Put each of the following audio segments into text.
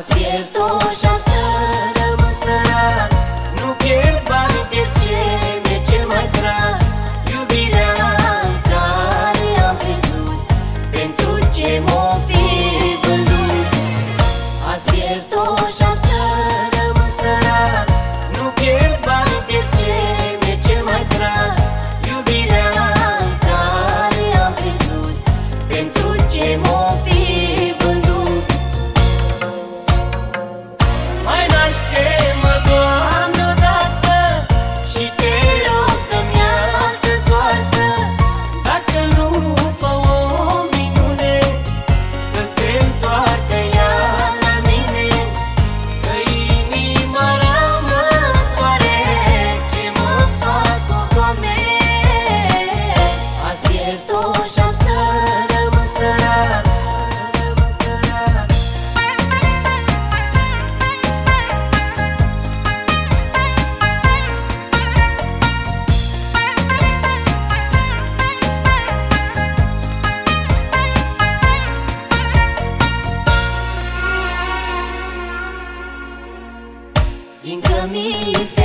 acierto. Jingle me,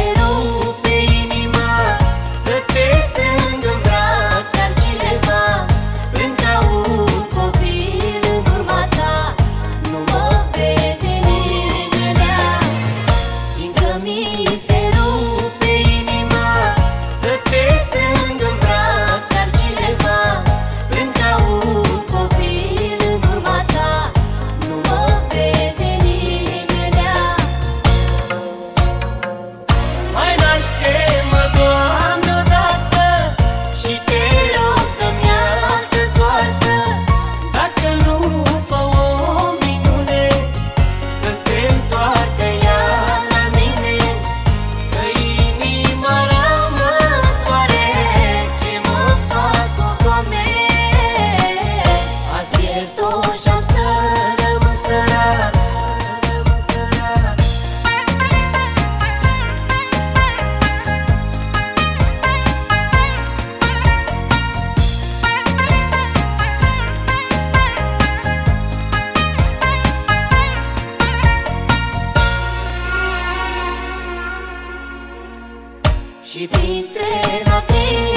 Și printre lacrimi